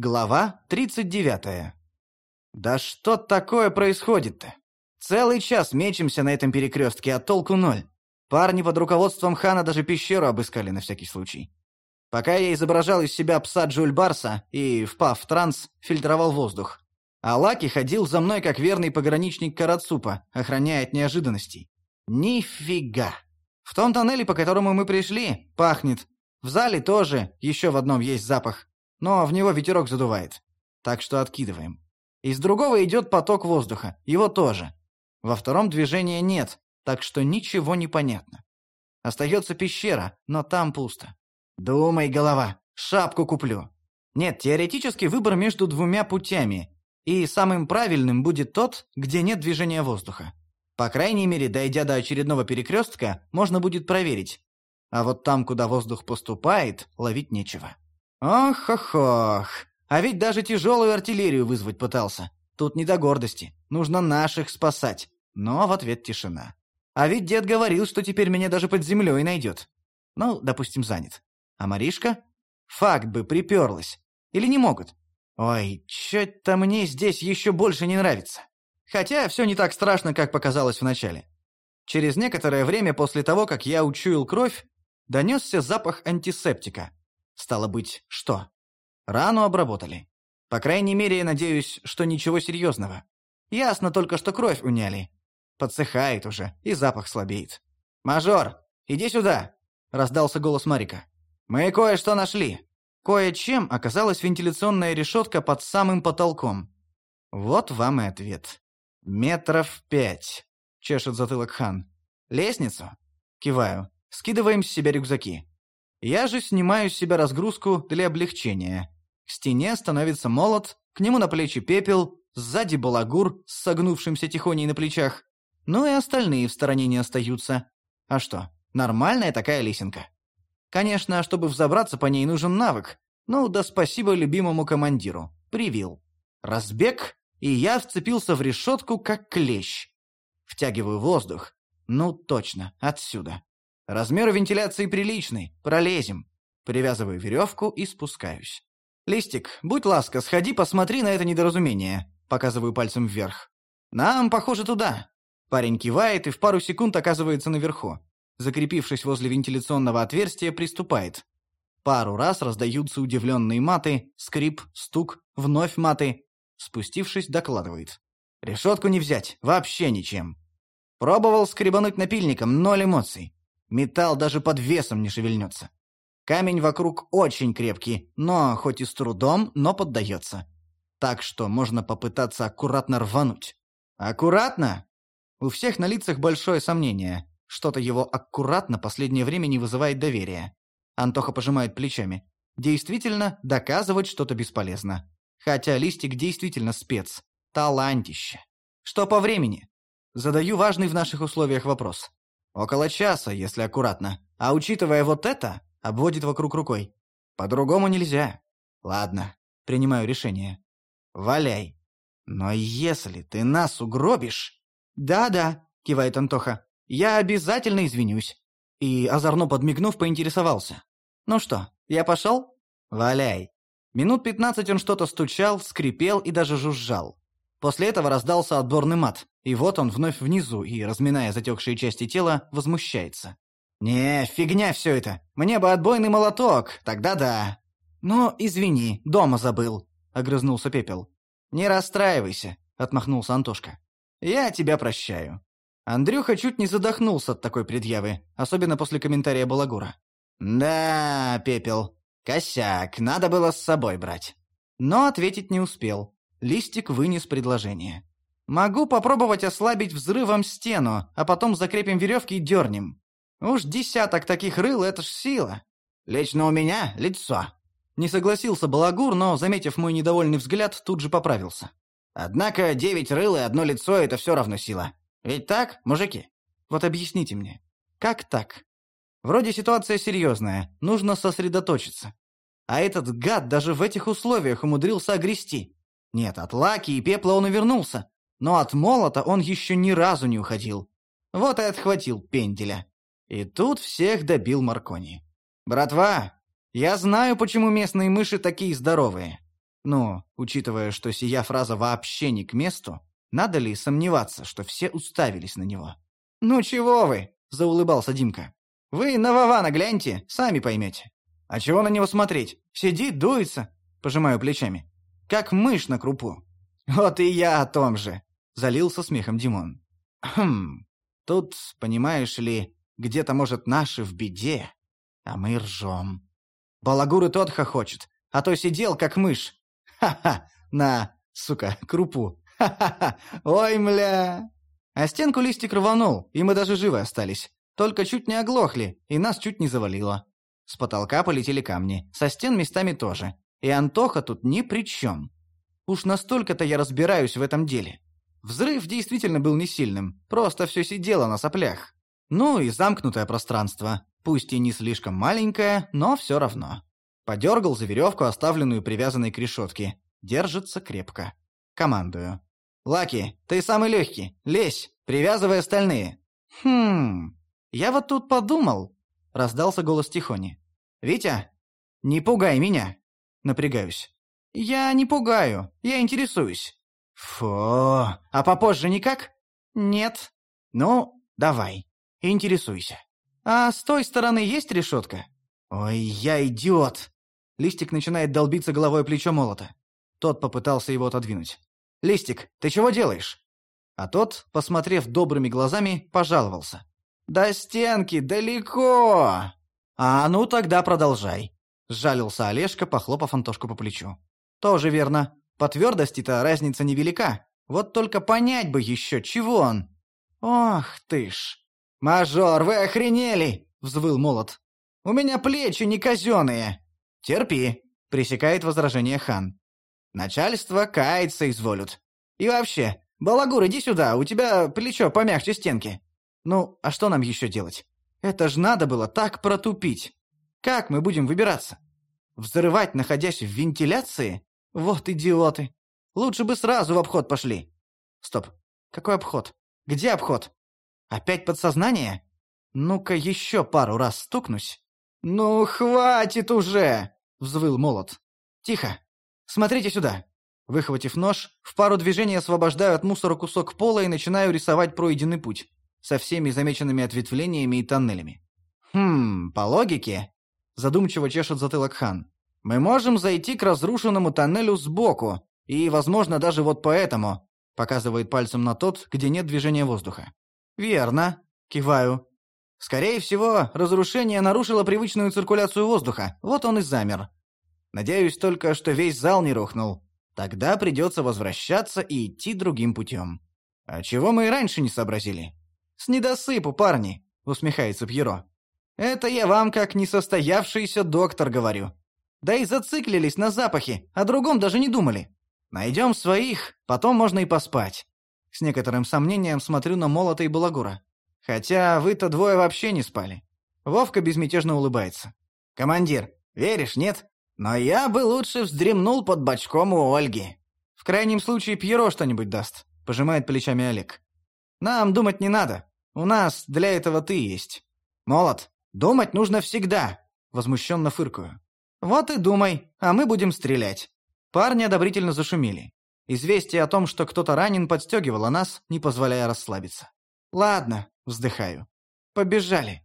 Глава 39. Да что такое происходит-то? Целый час мечемся на этом перекрестке, а толку ноль. Парни под руководством Хана даже пещеру обыскали на всякий случай. Пока я изображал из себя пса Джульбарса и, впав в транс, фильтровал воздух. А Лаки ходил за мной, как верный пограничник Карацупа, охраняя от неожиданностей. Нифига! В том тоннеле, по которому мы пришли, пахнет. В зале тоже, еще в одном есть запах. Но в него ветерок задувает. Так что откидываем. Из другого идет поток воздуха, его тоже. Во втором движения нет, так что ничего не понятно. Остается пещера, но там пусто. Думай, голова, шапку куплю. Нет, теоретически выбор между двумя путями, и самым правильным будет тот, где нет движения воздуха. По крайней мере, дойдя до очередного перекрестка, можно будет проверить. А вот там, куда воздух поступает, ловить нечего. Ох-ох-ох. А ведь даже тяжелую артиллерию вызвать пытался. Тут не до гордости. Нужно наших спасать. Но в ответ тишина. А ведь дед говорил, что теперь меня даже под землей найдет. Ну, допустим, занят. А Маришка? Факт бы приперлась. Или не могут? Ой, чё-то мне здесь еще больше не нравится. Хотя все не так страшно, как показалось вначале. Через некоторое время после того, как я учуял кровь, донесся запах антисептика. Стало быть, что? Рану обработали. По крайней мере, я надеюсь, что ничего серьезного. Ясно только, что кровь уняли. Подсыхает уже, и запах слабеет. «Мажор, иди сюда!» — раздался голос Марика. «Мы кое-что нашли. Кое-чем оказалась вентиляционная решетка под самым потолком. Вот вам и ответ. Метров пять. Чешет затылок хан. Лестницу? Киваю. Скидываем с себя рюкзаки. Я же снимаю с себя разгрузку для облегчения. К стене становится молот, к нему на плечи пепел, сзади балагур с согнувшимся тихоней на плечах. Ну и остальные в стороне не остаются. А что, нормальная такая лесенка. Конечно, чтобы взобраться по ней нужен навык. Ну, да спасибо любимому командиру. Привил. Разбег, и я вцепился в решетку, как клещ. Втягиваю воздух. Ну, точно, отсюда. Размер вентиляции приличный, пролезем. Привязываю веревку и спускаюсь. «Листик, будь ласка, сходи, посмотри на это недоразумение», — показываю пальцем вверх. «Нам, похоже, туда». Парень кивает и в пару секунд оказывается наверху закрепившись возле вентиляционного отверстия, приступает. Пару раз раздаются удивленные маты, скрип, стук, вновь маты. Спустившись, докладывает. Решетку не взять, вообще ничем. Пробовал скребануть напильником, ноль эмоций. Металл даже под весом не шевельнется. Камень вокруг очень крепкий, но хоть и с трудом, но поддается. Так что можно попытаться аккуратно рвануть. Аккуратно? У всех на лицах большое сомнение. Что-то его аккуратно последнее время не вызывает доверия. Антоха пожимает плечами. Действительно, доказывать что-то бесполезно. Хотя Листик действительно спец. Талантище. Что по времени? Задаю важный в наших условиях вопрос. Около часа, если аккуратно. А учитывая вот это, обводит вокруг рукой. По-другому нельзя. Ладно, принимаю решение. Валяй. Но если ты нас угробишь... Да-да, кивает Антоха. Я обязательно извинюсь». И, озорно подмигнув, поинтересовался. «Ну что, я пошел?» «Валяй». Минут пятнадцать он что-то стучал, скрипел и даже жужжал. После этого раздался отборный мат, и вот он вновь внизу и, разминая затекшие части тела, возмущается. «Не, фигня все это. Мне бы отбойный молоток, тогда да». «Ну, извини, дома забыл», — огрызнулся Пепел. «Не расстраивайся», — отмахнулся Антошка. «Я тебя прощаю. Андрюха чуть не задохнулся от такой предъявы, особенно после комментария Балагура. «Да, Пепел, косяк, надо было с собой брать». Но ответить не успел. Листик вынес предложение. «Могу попробовать ослабить взрывом стену, а потом закрепим веревки и дернем. Уж десяток таких рыл — это ж сила. Лично у меня лицо». Не согласился Балагур, но, заметив мой недовольный взгляд, тут же поправился. «Однако девять рыл и одно лицо — это все равно сила. Ведь так, мужики? Вот объясните мне, как так? Вроде ситуация серьезная, нужно сосредоточиться. А этот гад даже в этих условиях умудрился огрести. Нет, от лаки и пепла он увернулся, но от молота он еще ни разу не уходил. Вот и отхватил пенделя. И тут всех добил Маркони. «Братва, я знаю, почему местные мыши такие здоровые. Ну, учитывая, что сия фраза вообще не к месту, надо ли сомневаться, что все уставились на него? «Ну чего вы?» – заулыбался Димка. «Вы на Вована гляньте, сами поймете». «А чего на него смотреть? Сидит, дуется?» – пожимаю плечами. «Как мышь на крупу». «Вот и я о том же», – залился смехом Димон. «Хм, тут, понимаешь ли, где-то, может, наши в беде, а мы ржем. Балагур и тот хохочет, а то сидел, как мышь. Ха-ха, на, сука, крупу. Ха-ха-ха, ой, мля!» А стенку листик рванул, и мы даже живы остались. Только чуть не оглохли, и нас чуть не завалило. С потолка полетели камни, со стен местами тоже. И Антоха тут ни при чем. Уж настолько-то я разбираюсь в этом деле. Взрыв действительно был не сильным, просто все сидело на соплях. Ну и замкнутое пространство, пусть и не слишком маленькое, но все равно. Подергал за веревку, оставленную привязанной к решетке. Держится крепко. Командую. «Лаки, ты самый легкий. Лезь, привязывай остальные». «Хм... Я вот тут подумал...» — раздался голос Тихони. «Витя, не пугай меня!» Напрягаюсь. «Я не пугаю, я интересуюсь». «Фу, а попозже никак?» «Нет». «Ну, давай, интересуйся». «А с той стороны есть решетка?» «Ой, я идиот!» Листик начинает долбиться головой плечо молота. Тот попытался его отодвинуть. «Листик, ты чего делаешь?» А тот, посмотрев добрыми глазами, пожаловался. «До стенки далеко!» «А ну тогда продолжай», — сжалился Олежка, похлопав Антошку по плечу. «Тоже верно. По твердости-то разница невелика. Вот только понять бы еще, чего он». «Ох ты ж!» «Мажор, вы охренели!» — взвыл молот. «У меня плечи не казенные!» «Терпи!» — пресекает возражение хан. Начальство каяться изволят. И вообще, Балагур, иди сюда, у тебя плечо помягче стенки. Ну, а что нам еще делать? Это ж надо было так протупить. Как мы будем выбираться? Взрывать, находясь в вентиляции? Вот идиоты. Лучше бы сразу в обход пошли. Стоп. Какой обход? Где обход? Опять подсознание? Ну-ка еще пару раз стукнусь. Ну, хватит уже! Взвыл молот. Тихо. Смотрите сюда!» Выхватив нож, в пару движений освобождаю от мусора кусок пола и начинаю рисовать пройденный путь, со всеми замеченными ответвлениями и тоннелями. «Хм, по логике...» Задумчиво чешет затылок хан. «Мы можем зайти к разрушенному тоннелю сбоку, и, возможно, даже вот поэтому...» Показывает пальцем на тот, где нет движения воздуха. «Верно», — киваю. «Скорее всего, разрушение нарушило привычную циркуляцию воздуха, вот он и замер. Надеюсь только, что весь зал не рухнул. Тогда придется возвращаться и идти другим путем. А чего мы и раньше не сообразили? С недосыпу, парни, усмехается Пьеро. Это я вам как несостоявшийся доктор говорю. Да и зациклились на запахе, о другом даже не думали. Найдем своих, потом можно и поспать. С некоторым сомнением смотрю на Молота и Балагура. Хотя вы-то двое вообще не спали. Вовка безмятежно улыбается. «Командир, веришь, нет?» Но я бы лучше вздремнул под бочком у Ольги. В крайнем случае Пьеро что-нибудь даст, пожимает плечами Олег. Нам думать не надо. У нас для этого ты есть. Молот, думать нужно всегда, возмущенно фыркаю. Вот и думай, а мы будем стрелять. Парни одобрительно зашумели. Известие о том, что кто-то ранен, подстегивало нас, не позволяя расслабиться. Ладно, вздыхаю. Побежали.